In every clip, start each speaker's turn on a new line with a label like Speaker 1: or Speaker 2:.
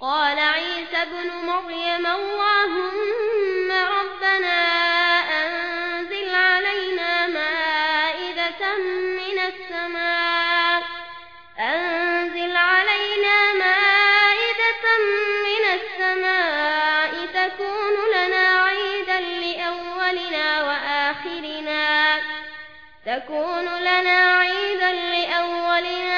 Speaker 1: قال عيسى ابن مريم اللهم ربنا أنزل علينا مائدة من السماء أنزل علينا مائدة من السماء تكون لنا عيدا لأولنا وآخرنا تكون لنا عيدا لأولنا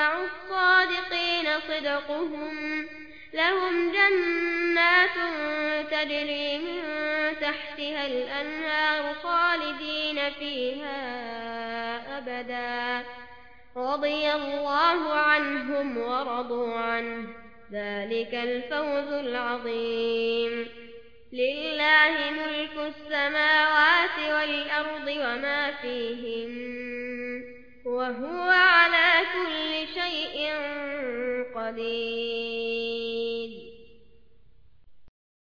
Speaker 1: ينفع الصادقين صدقهم لهم جنات تجري من تحتها الأنهار خالدين فيها أبدا. رضي الله عنهم ورضوا عنه. ذلك الفوز العظيم. لله ملك السماوات والأرض وما فيهم وهو على كل قدير